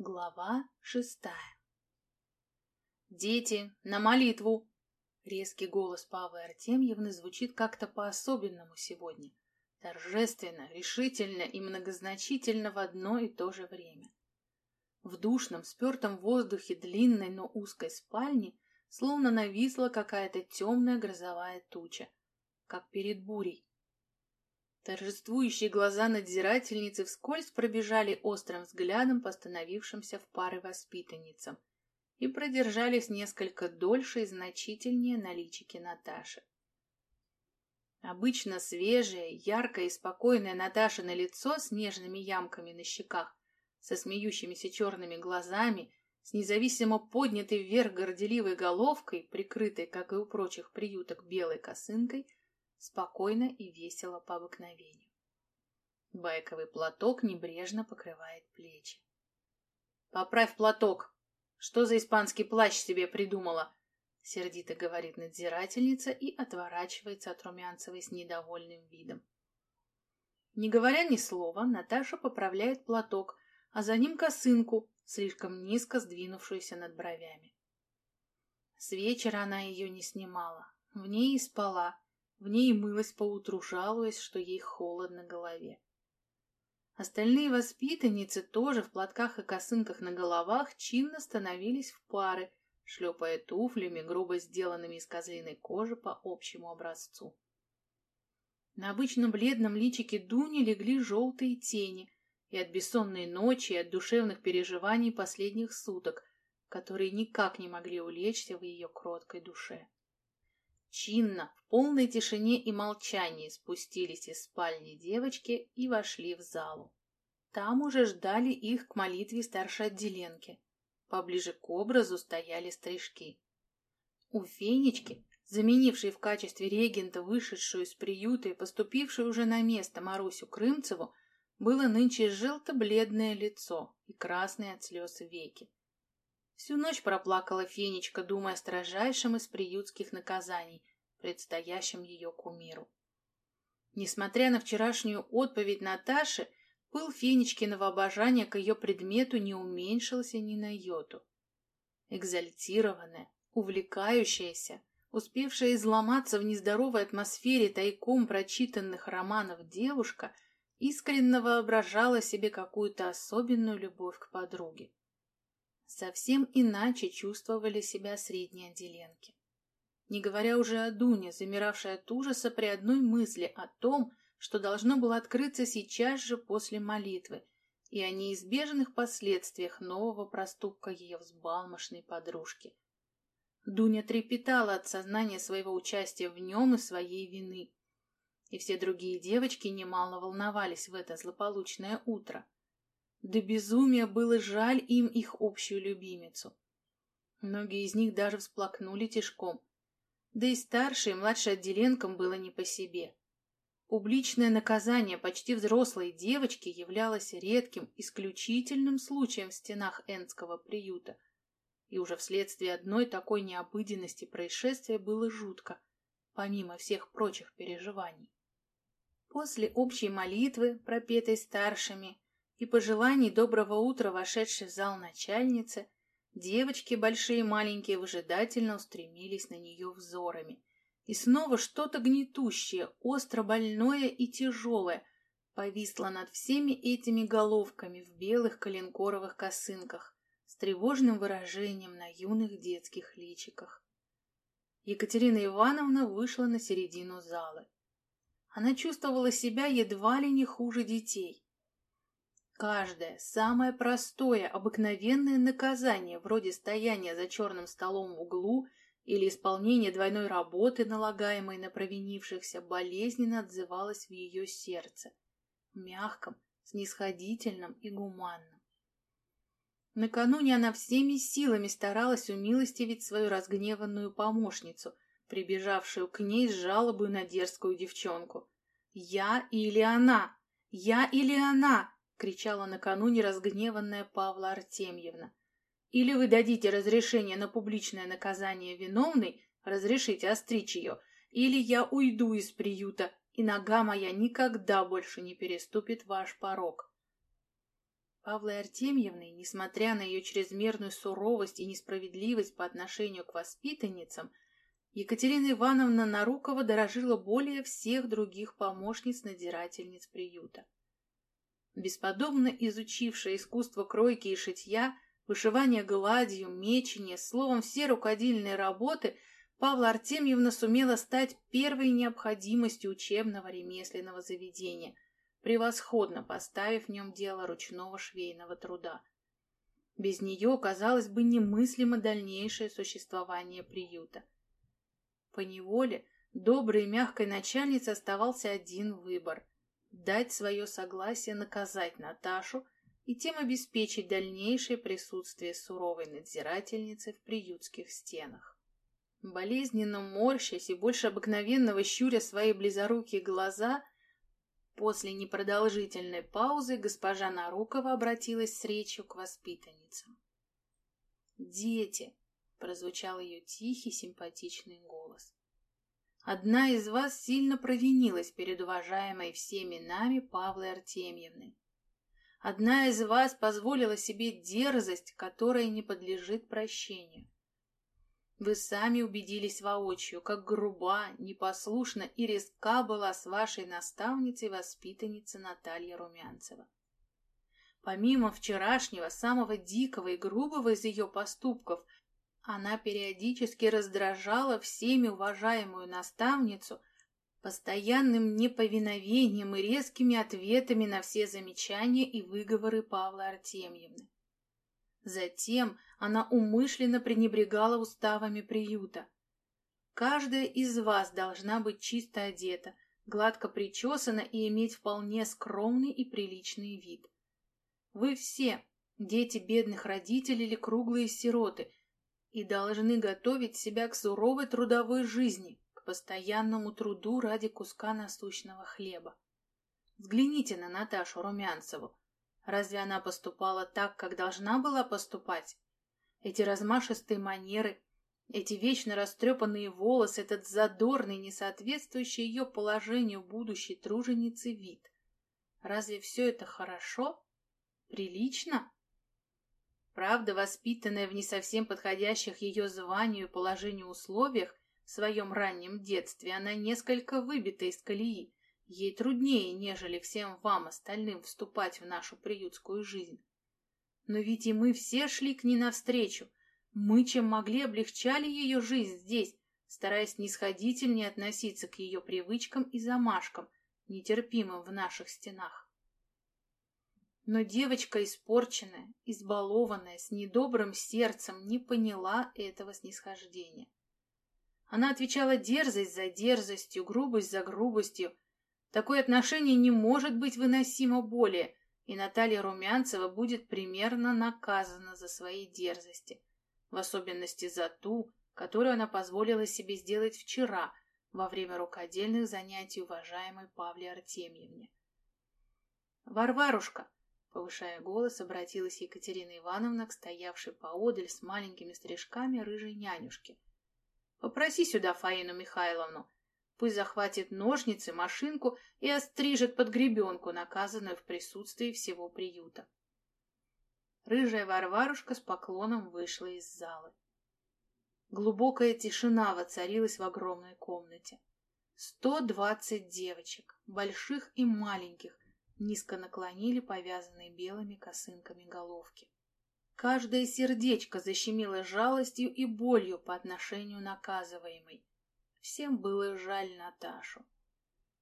Глава шестая «Дети, на молитву!» Резкий голос Павы Артемьевны звучит как-то по-особенному сегодня. Торжественно, решительно и многозначительно в одно и то же время. В душном, спертом воздухе длинной, но узкой спальни словно нависла какая-то темная грозовая туча, как перед бурей. Торжествующие глаза надзирательницы вскользь пробежали острым взглядом по становившимся в пары воспитанницам и продержались несколько дольше и значительнее на личике Наташи. Обычно свежее, яркое и спокойное Наташино лицо с нежными ямками на щеках, со смеющимися черными глазами, с независимо поднятой вверх горделивой головкой, прикрытой, как и у прочих приюток, белой косынкой, спокойно и весело по обыкновению. Байковый платок небрежно покрывает плечи. «Поправь платок! Что за испанский плащ себе придумала?» Сердито говорит надзирательница и отворачивается от Румянцевой с недовольным видом. Не говоря ни слова, Наташа поправляет платок, а за ним косынку, слишком низко сдвинувшуюся над бровями. С вечера она ее не снимала, в ней и спала, в ней мылась поутру, жалуясь, что ей холодно голове. Остальные воспитанницы тоже в платках и косынках на головах чинно становились в пары, шлепая туфлями, грубо сделанными из козлиной кожи по общему образцу. На обычно бледном личике Дуни легли желтые тени, и от бессонной ночи, и от душевных переживаний последних суток, которые никак не могли улечься в ее кроткой душе. Чинно, в полной тишине и молчании спустились из спальни девочки и вошли в залу. Там уже ждали их к молитве старшей отделенки. Поближе к образу стояли стрижки. У Фенечки, заменившей в качестве регента вышедшую из приюта и поступившую уже на место Марусю Крымцеву, было нынче желто-бледное лицо и красные от слез веки. Всю ночь проплакала Фенечка, думая о строжайшем из приютских наказаний, предстоящем ее кумиру. Несмотря на вчерашнюю отповедь Наташи, пыл Фенечкиного обожания к ее предмету не уменьшился ни на йоту. Экзальтированная, увлекающаяся, успевшая изломаться в нездоровой атмосфере тайком прочитанных романов девушка, искренне воображала себе какую-то особенную любовь к подруге совсем иначе чувствовали себя средние отделенки. Не говоря уже о Дуне, замиравшей от ужаса при одной мысли о том, что должно было открыться сейчас же после молитвы, и о неизбежных последствиях нового проступка ее взбалмошной подружки. Дуня трепетала от сознания своего участия в нем и своей вины. И все другие девочки немало волновались в это злополучное утро. До безумия было жаль им их общую любимицу. Многие из них даже всплакнули тишком. Да и старшей и младшей отделенкам было не по себе. Публичное наказание почти взрослой девочки являлось редким, исключительным случаем в стенах Энского приюта. И уже вследствие одной такой необыденности происшествия было жутко, помимо всех прочих переживаний. После общей молитвы, пропетой старшими, и пожеланий доброго утра вошедшей в зал начальницы, девочки, большие и маленькие, выжидательно устремились на нее взорами. И снова что-то гнетущее, остро больное и тяжелое повисло над всеми этими головками в белых коленкоровых косынках с тревожным выражением на юных детских личиках. Екатерина Ивановна вышла на середину залы. Она чувствовала себя едва ли не хуже детей. Каждое, самое простое, обыкновенное наказание, вроде стояния за черным столом в углу или исполнения двойной работы, налагаемой на провинившихся, болезненно отзывалось в ее сердце, мягком, снисходительном и гуманном. Накануне она всеми силами старалась умилостивить свою разгневанную помощницу, прибежавшую к ней с жалобой на дерзкую девчонку. «Я или она? Я или она?» — кричала накануне разгневанная Павла Артемьевна. «Или вы дадите разрешение на публичное наказание виновной, разрешите остричь ее, или я уйду из приюта, и нога моя никогда больше не переступит ваш порог». Павлой Артемьевной, несмотря на ее чрезмерную суровость и несправедливость по отношению к воспитанницам, Екатерина Ивановна Нарукова дорожила более всех других помощниц-надзирательниц приюта. Бесподобно изучившая искусство кройки и шитья, вышивание гладью, мечение, словом, все рукодельные работы, Павла Артемьевна сумела стать первой необходимостью учебного ремесленного заведения, превосходно поставив в нем дело ручного швейного труда. Без нее, казалось бы, немыслимо дальнейшее существование приюта. По неволе доброй и мягкой начальнице оставался один выбор — дать свое согласие наказать Наташу и тем обеспечить дальнейшее присутствие суровой надзирательницы в приютских стенах. Болезненно морщась и больше обыкновенного щуря свои близорукие глаза, после непродолжительной паузы госпожа Нарукова обратилась с речью к воспитанницам. «Дети!» — прозвучал ее тихий, симпатичный голос. «Одна из вас сильно провинилась перед уважаемой всеми нами Павлой Артемьевной. Одна из вас позволила себе дерзость, которая не подлежит прощению. Вы сами убедились воочию, как груба, непослушна и резка была с вашей наставницей-воспитанницей Наталья Румянцева. Помимо вчерашнего, самого дикого и грубого из ее поступков – она периодически раздражала всеми уважаемую наставницу постоянным неповиновением и резкими ответами на все замечания и выговоры Павла Артемьевны. Затем она умышленно пренебрегала уставами приюта. Каждая из вас должна быть чисто одета, гладко причесана и иметь вполне скромный и приличный вид. Вы все, дети бедных родителей или круглые сироты, и должны готовить себя к суровой трудовой жизни, к постоянному труду ради куска насущного хлеба. Взгляните на Наташу Румянцеву. Разве она поступала так, как должна была поступать? Эти размашистые манеры, эти вечно растрепанные волосы, этот задорный, несоответствующий ее положению будущей труженицы вид. Разве все это хорошо? Прилично? Правда, воспитанная в не совсем подходящих ее званию и положению условиях, в своем раннем детстве она несколько выбита из колеи. Ей труднее, нежели всем вам, остальным, вступать в нашу приютскую жизнь. Но ведь и мы все шли к ней навстречу. Мы, чем могли, облегчали ее жизнь здесь, стараясь нисходительнее относиться к ее привычкам и замашкам, нетерпимым в наших стенах. Но девочка испорченная, избалованная, с недобрым сердцем не поняла этого снисхождения. Она отвечала дерзость за дерзостью, грубость за грубостью. Такое отношение не может быть выносимо более, и Наталья Румянцева будет примерно наказана за свои дерзости, в особенности за ту, которую она позволила себе сделать вчера, во время рукодельных занятий уважаемой Павле Артемьевне. «Варварушка!» Повышая голос, обратилась Екатерина Ивановна к стоявшей поодаль с маленькими стрижками рыжей нянюшке. «Попроси сюда Фаину Михайловну. Пусть захватит ножницы, машинку и острижет под гребенку, наказанную в присутствии всего приюта». Рыжая Варварушка с поклоном вышла из залы. Глубокая тишина воцарилась в огромной комнате. Сто двадцать девочек, больших и маленьких, низко наклонили повязанные белыми косынками головки. Каждое сердечко защемило жалостью и болью по отношению наказываемой. Всем было жаль Наташу.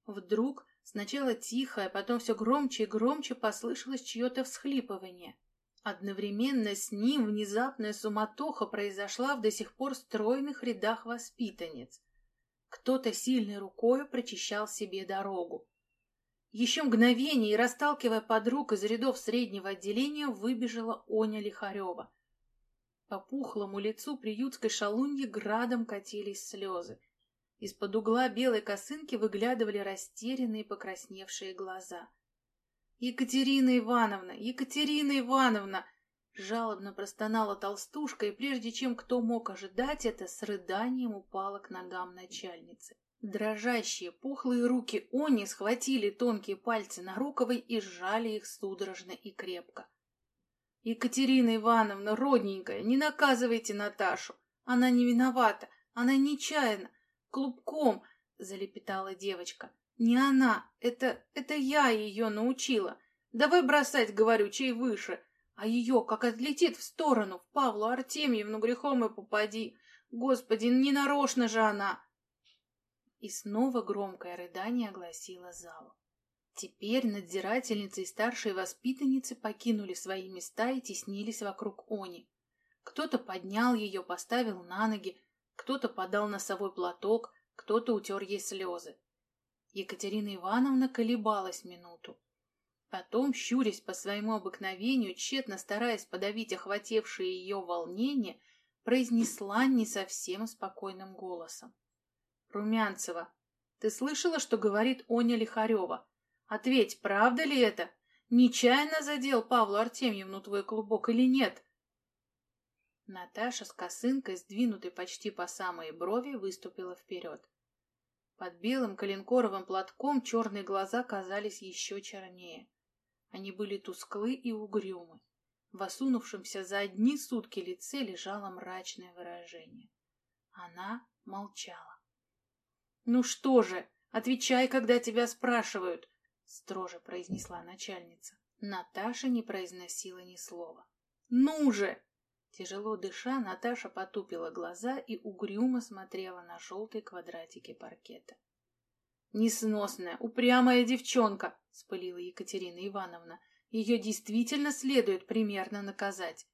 Вдруг сначала тихо, а потом все громче и громче послышалось чье-то всхлипывание. Одновременно с ним внезапная суматоха произошла в до сих пор стройных рядах воспитанниц. Кто-то сильной рукой прочищал себе дорогу. Еще мгновение, и, расталкивая подруг из рядов среднего отделения, выбежала Оня Лихарева. По пухлому лицу приютской шалуньи градом катились слезы. Из-под угла белой косынки выглядывали растерянные покрасневшие глаза. «Екатерина Ивановна! Екатерина Ивановна!» Жалобно простонала толстушка, и прежде чем кто мог ожидать это, с рыданием упала к ногам начальницы. Дрожащие, пухлые руки Они схватили тонкие пальцы Наруковой и сжали их судорожно и крепко. Екатерина Ивановна, родненькая, не наказывайте Наташу. Она не виновата, она нечаянно, клубком, залепетала девочка. Не она, это, это я ее научила. Давай бросать, говорю, чей выше. А ее, как отлетит в сторону, в Павлу Артемьевну грехом и попади. Господи, не нарочно же она. И снова громкое рыдание огласило залу. Теперь надзирательницы и старшие воспитанницы покинули свои места и теснились вокруг Они. Кто-то поднял ее, поставил на ноги, кто-то подал носовой платок, кто-то утер ей слезы. Екатерина Ивановна колебалась минуту. Потом, щурясь по своему обыкновению, тщетно стараясь подавить охватившее ее волнение, произнесла не совсем спокойным голосом. «Румянцева, ты слышала, что говорит Оня Лихарева? Ответь, правда ли это? Нечаянно задел Павлу Артемьевну твой клубок или нет?» Наташа с косынкой, сдвинутой почти по самой брови, выступила вперед. Под белым коленкоровым платком черные глаза казались еще чернее. Они были тусклы и угрюмы. В осунувшемся за одни сутки лице лежало мрачное выражение. Она молчала. «Ну что же, отвечай, когда тебя спрашивают», — строже произнесла начальница. Наташа не произносила ни слова. «Ну же!» Тяжело дыша, Наташа потупила глаза и угрюмо смотрела на желтые квадратики паркета. «Несносная, упрямая девчонка!» — спылила Екатерина Ивановна. «Ее действительно следует примерно наказать».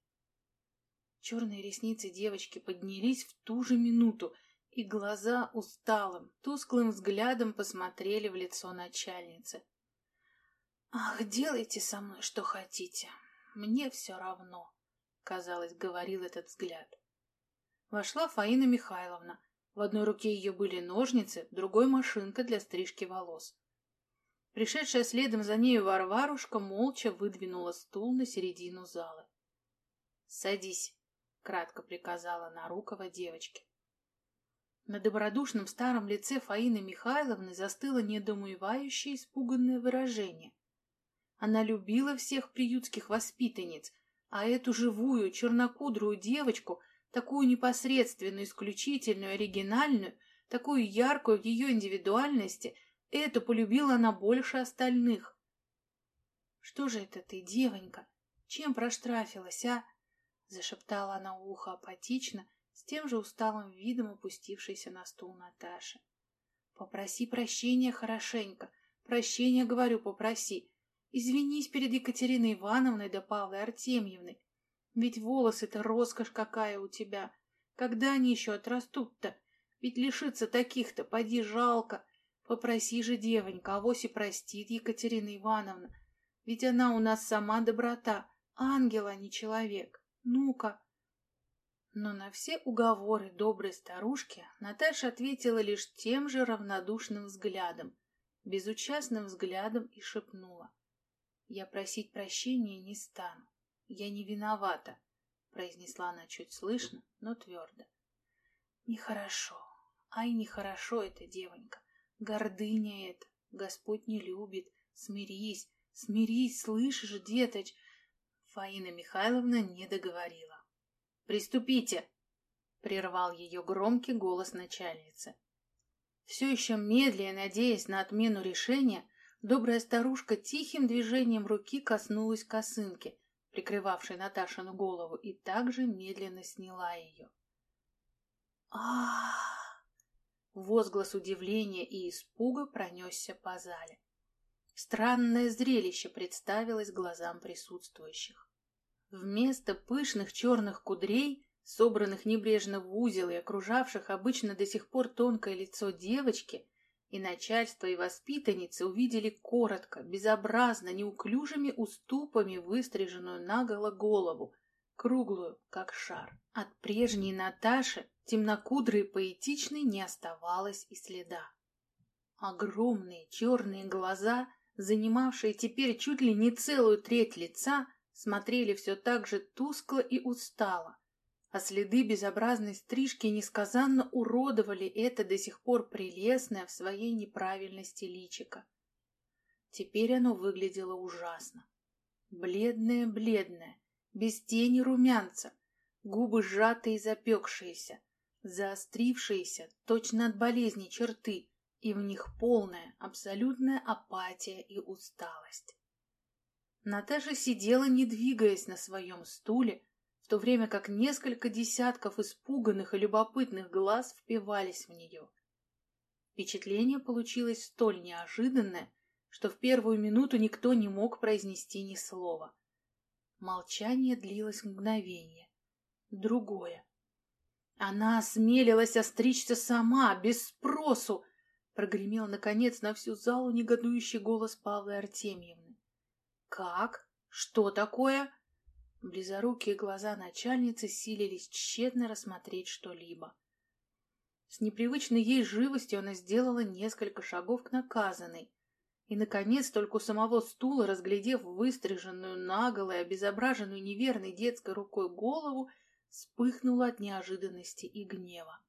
Черные ресницы девочки поднялись в ту же минуту, и глаза усталым, тусклым взглядом посмотрели в лицо начальницы. «Ах, делайте со мной что хотите, мне все равно», — казалось, говорил этот взгляд. Вошла Фаина Михайловна, в одной руке ее были ножницы, другой — машинка для стрижки волос. Пришедшая следом за нею Варварушка молча выдвинула стул на середину зала. «Садись», — кратко приказала Нарукова девочке. На добродушном старом лице Фаины Михайловны застыло недоумевающее испуганное выражение. Она любила всех приютских воспитанниц, а эту живую чернокудрую девочку — такую непосредственную, исключительную, оригинальную, такую яркую в ее индивидуальности, эту полюбила она больше остальных. «Что же это ты, девонька? Чем проштрафилась, а?» — зашептала она ухо апатично, с тем же усталым видом опустившейся на стул Наташи. «Попроси прощения хорошенько. Прощения, говорю, попроси. Извинись перед Екатериной Ивановной да Павлой Артемьевной. Ведь волосы-то роскошь какая у тебя. Когда они еще отрастут-то? Ведь лишиться таких-то, поди, жалко. Попроси же девонька, авось и простит Екатерина Ивановна. Ведь она у нас сама доброта, ангел, а не человек. Ну-ка. Но на все уговоры доброй старушки Наташа ответила лишь тем же равнодушным взглядом, безучастным взглядом и шепнула. Я просить прощения не стану. «Я не виновата», — произнесла она чуть слышно, но твердо. «Нехорошо, ай, нехорошо это, девонька, гордыня это, Господь не любит, смирись, смирись, слышишь, деточ?» Фаина Михайловна не договорила. «Приступите!» — прервал ее громкий голос начальницы. Все еще медленно, надеясь на отмену решения, добрая старушка тихим движением руки коснулась косынки, прикрывавшей Наташину голову, и также медленно сняла ее. а Возглас удивления и испуга пронесся по зале. Странное зрелище представилось глазам присутствующих. Вместо пышных черных кудрей, собранных небрежно в узел и окружавших обычно до сих пор тонкое лицо девочки, и начальство, и воспитанницы увидели коротко, безобразно, неуклюжими уступами выстриженную наголо голову, круглую, как шар. От прежней Наташи, темнокудрой и поэтичной, не оставалось и следа. Огромные черные глаза, занимавшие теперь чуть ли не целую треть лица, смотрели все так же тускло и устало, а следы безобразной стрижки несказанно уродовали это до сих пор прелестное в своей неправильности личико. Теперь оно выглядело ужасно. Бледное-бледное, без тени румянца, губы сжатые и запекшиеся, заострившиеся, точно от болезни черты, и в них полная, абсолютная апатия и усталость. Наташа сидела, не двигаясь на своем стуле, в то время как несколько десятков испуганных и любопытных глаз впивались в нее. Впечатление получилось столь неожиданное, что в первую минуту никто не мог произнести ни слова. Молчание длилось мгновение. Другое. Она осмелилась остричься сама, без спросу, прогремел, наконец, на всю залу негодующий голос Павлы Артемьевны. «Как? Что такое?» Близорукие глаза начальницы силились тщетно рассмотреть что-либо. С непривычной ей живостью она сделала несколько шагов к наказанной, и, наконец, только у самого стула, разглядев выстриженную наголо и обезображенную неверной детской рукой голову, вспыхнула от неожиданности и гнева.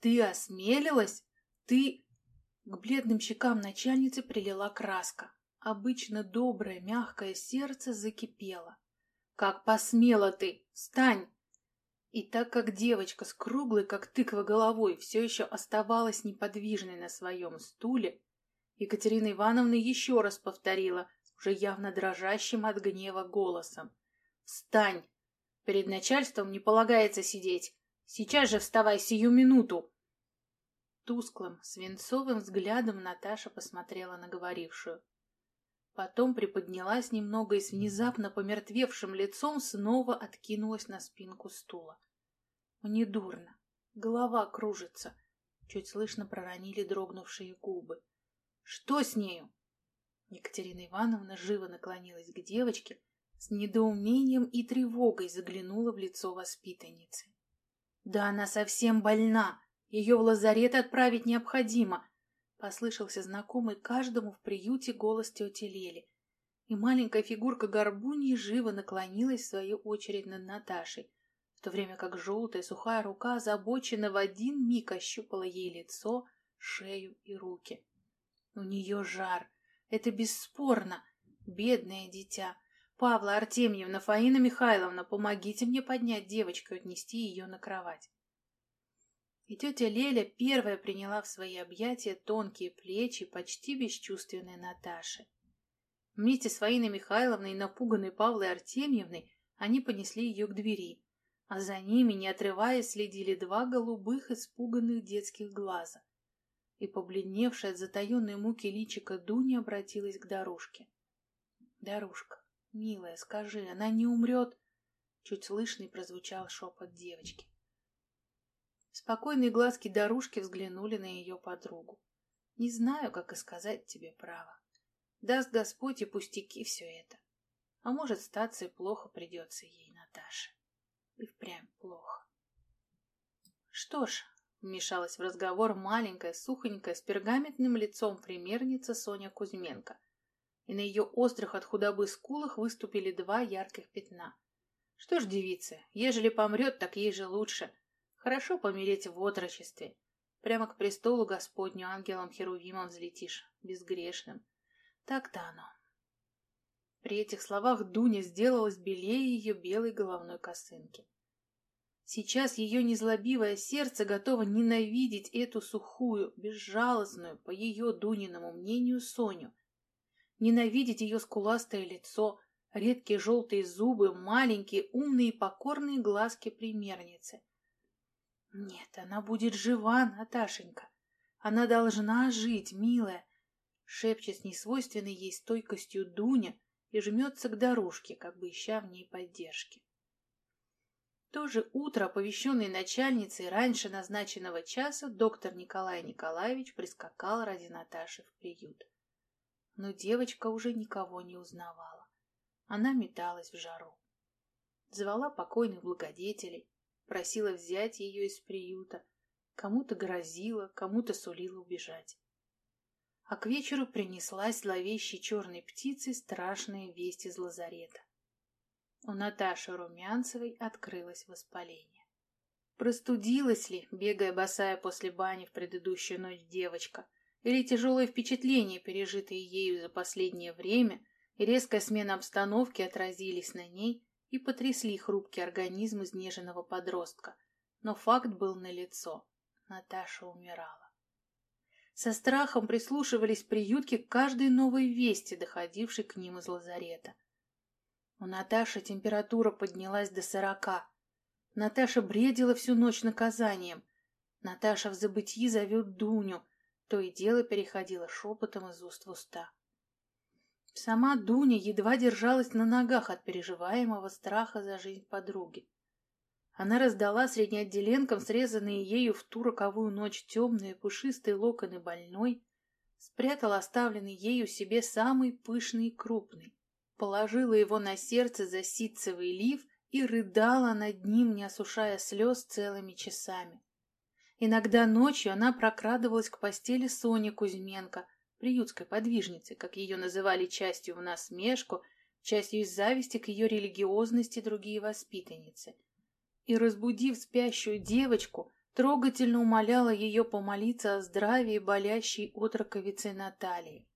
«Ты осмелилась? Ты...» К бледным щекам начальницы прилила краска. Обычно доброе, мягкое сердце закипело. «Как посмела ты! Встань!» И так как девочка с круглой, как тыква головой, все еще оставалась неподвижной на своем стуле, Екатерина Ивановна еще раз повторила, уже явно дрожащим от гнева голосом. «Встань! Перед начальством не полагается сидеть. Сейчас же вставай сию минуту!» Тусклым, свинцовым взглядом Наташа посмотрела на говорившую. Потом приподнялась немного и с внезапно помертвевшим лицом снова откинулась на спинку стула. Мне дурно, голова кружится, чуть слышно проронили дрогнувшие губы. Что с нею? Екатерина Ивановна живо наклонилась к девочке, с недоумением и тревогой заглянула в лицо воспитанницы. Да она совсем больна, ее в лазарет отправить необходимо, Послышался знакомый каждому в приюте голос тети Лели, и маленькая фигурка горбуньи живо наклонилась в свою очередь над Наташей, в то время как желтая сухая рука озабоченно в один миг ощупала ей лицо, шею и руки. У нее жар, это бесспорно, бедное дитя. Павла Артемьевна, Фаина Михайловна, помогите мне поднять девочку и отнести ее на кровать. И тетя Леля первая приняла в свои объятия тонкие плечи почти бесчувственной Наташи. Вместе с Фаиной Михайловной и напуганной Павлой Артемьевной они понесли ее к двери, а за ними, не отрываясь, следили два голубых испуганных детских глаза. И побледневшее от затаенной муки личико Дуни обратилось к Дорушке. «Дорушка, милая, скажи, она не умрет?» Чуть слышный прозвучал шепот девочки. Спокойные глазки Дорушки взглянули на ее подругу. Не знаю, как и сказать тебе право. Даст Господь и пустяки все это. А может, статься и плохо придется ей, Наташе. И впрямь плохо. Что ж, вмешалась в разговор маленькая, сухонькая, с пергаментным лицом примерница Соня Кузьменко. И на ее острых от худобы скулах выступили два ярких пятна. Что ж, девица, ежели помрет, так ей же лучше — Хорошо помереть в отрочестве. Прямо к престолу Господню ангелом-херувимом взлетишь, безгрешным. Так-то оно. При этих словах Дуня сделалась белее ее белой головной косынки. Сейчас ее незлобивое сердце готово ненавидеть эту сухую, безжалостную, по ее Дуниному мнению, Соню. Ненавидеть ее скуластое лицо, редкие желтые зубы, маленькие, умные покорные глазки примерницы. Нет, она будет жива, Наташенька. Она должна жить, милая. Шепчет с несвойственной ей стойкостью Дуня и жмется к дорожке, как бы ища в ней поддержки. То же утро, оповещенный начальницей раньше назначенного часа, доктор Николай Николаевич прискакал ради Наташи в приют. Но девочка уже никого не узнавала. Она металась в жару. Звала покойных благодетелей, просила взять ее из приюта, кому-то грозила, кому-то сулила убежать. А к вечеру принеслась зловещей черной птицей страшная весть из лазарета. У Наташи Румянцевой открылось воспаление. Простудилась ли, бегая босая после бани в предыдущую ночь девочка, или тяжелые впечатления, пережитые ею за последнее время, и резкая смена обстановки отразились на ней, и потрясли хрупкий организм изнеженного подростка. Но факт был налицо. Наташа умирала. Со страхом прислушивались приютки к каждой новой вести, доходившей к ним из лазарета. У Наташи температура поднялась до сорока. Наташа бредила всю ночь наказанием. Наташа в забытии зовет Дуню. То и дело переходило шепотом из уст в уста. Сама Дуня едва держалась на ногах от переживаемого страха за жизнь подруги. Она раздала среднеотделенкам срезанные ею в ту роковую ночь темные пушистые локоны больной, спрятала оставленный ею себе самый пышный и крупный, положила его на сердце за ситцевый лиф и рыдала над ним, не осушая слез целыми часами. Иногда ночью она прокрадывалась к постели Сони Кузьменко, приютской подвижницы, как ее называли частью в насмешку, частью из зависти к ее религиозности другие воспитанницы — и, разбудив спящую девочку, трогательно умоляла ее помолиться о здравии болящей отроковицы Натальи.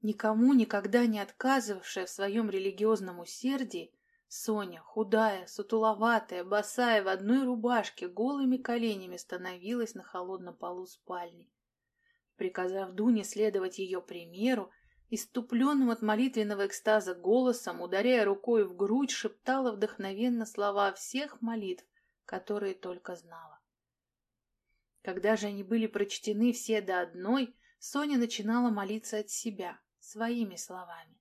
Никому никогда не отказывавшая в своем религиозном усердии, Соня, худая, сутуловатая, босая, в одной рубашке, голыми коленями становилась на холодном полу спальни. Приказав Дуне следовать ее примеру, Иступленным от молитвенного экстаза голосом, ударяя рукой в грудь, шептала вдохновенно слова всех молитв, которые только знала. Когда же они были прочтены все до одной, Соня начинала молиться от себя, своими словами.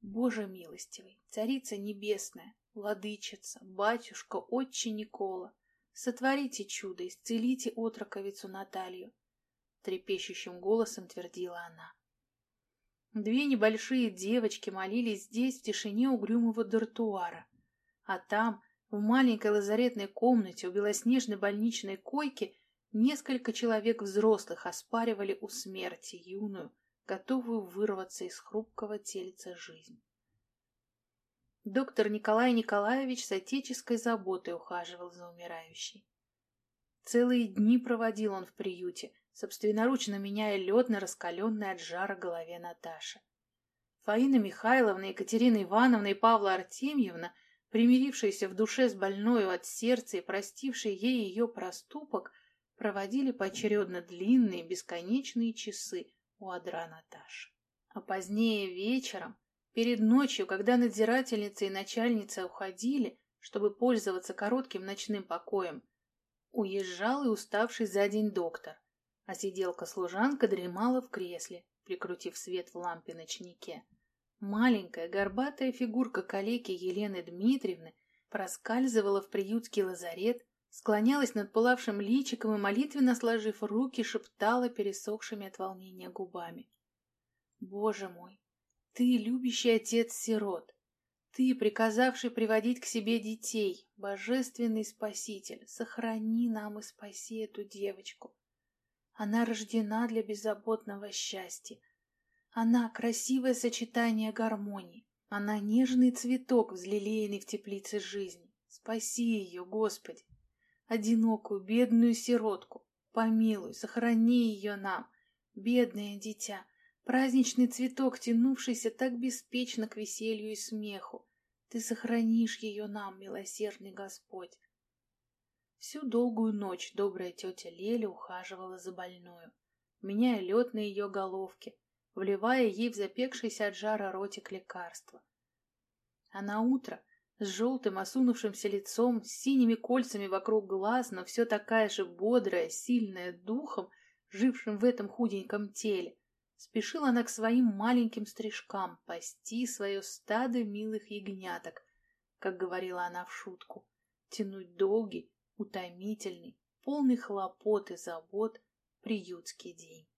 «Боже милостивый, Царица Небесная, Владычица, Батюшка, Отче Никола, сотворите чудо, исцелите отроковицу Наталью!» Трепещущим голосом твердила она. Две небольшие девочки молились здесь в тишине угрюмого дартуара. А там, в маленькой лазаретной комнате у белоснежной больничной койки, несколько человек взрослых оспаривали у смерти юную, готовую вырваться из хрупкого тельца жизнь. Доктор Николай Николаевич с отеческой заботой ухаживал за умирающей. Целые дни проводил он в приюте, собственноручно меняя лед на раскаленной от жара голове Наташи. Фаина Михайловна, Екатерина Ивановна и Павла Артемьевна, примирившиеся в душе с больною от сердца и простившие ей ее проступок, проводили поочередно длинные бесконечные часы у адра Наташи. А позднее вечером, перед ночью, когда надзирательница и начальница уходили, чтобы пользоваться коротким ночным покоем, уезжал и уставший за день доктор, а сиделка-служанка дремала в кресле, прикрутив свет в лампе ночнике. Маленькая горбатая фигурка калеки Елены Дмитриевны проскальзывала в приютский лазарет, склонялась над пылавшим личиком и, молитвенно сложив руки, шептала пересохшими от волнения губами. «Боже мой, ты любящий отец-сирот, ты, приказавший приводить к себе детей, божественный спаситель, сохрани нам и спаси эту девочку. Она рождена для беззаботного счастья. Она — красивое сочетание гармонии. Она — нежный цветок, взлелеянный в теплице жизни. Спаси ее, Господи! Одинокую, бедную сиротку. Помилуй, сохрани ее нам. Бедное дитя, праздничный цветок, тянувшийся так беспечно к веселью и смеху. Ты сохранишь ее нам, милосердный Господь. Всю долгую ночь добрая тетя Леля ухаживала за больною, меняя лед на ее головке, вливая ей в запекшийся от жара ротик лекарства. А на утро с желтым осунувшимся лицом, с синими кольцами вокруг глаз, но все такая же бодрая, сильная духом, жившим в этом худеньком теле, спешила она к своим маленьким стрижкам пасти свое стадо милых ягняток, как говорила она в шутку, тянуть долгий, утомительный, полный хлопот и забот приютский день.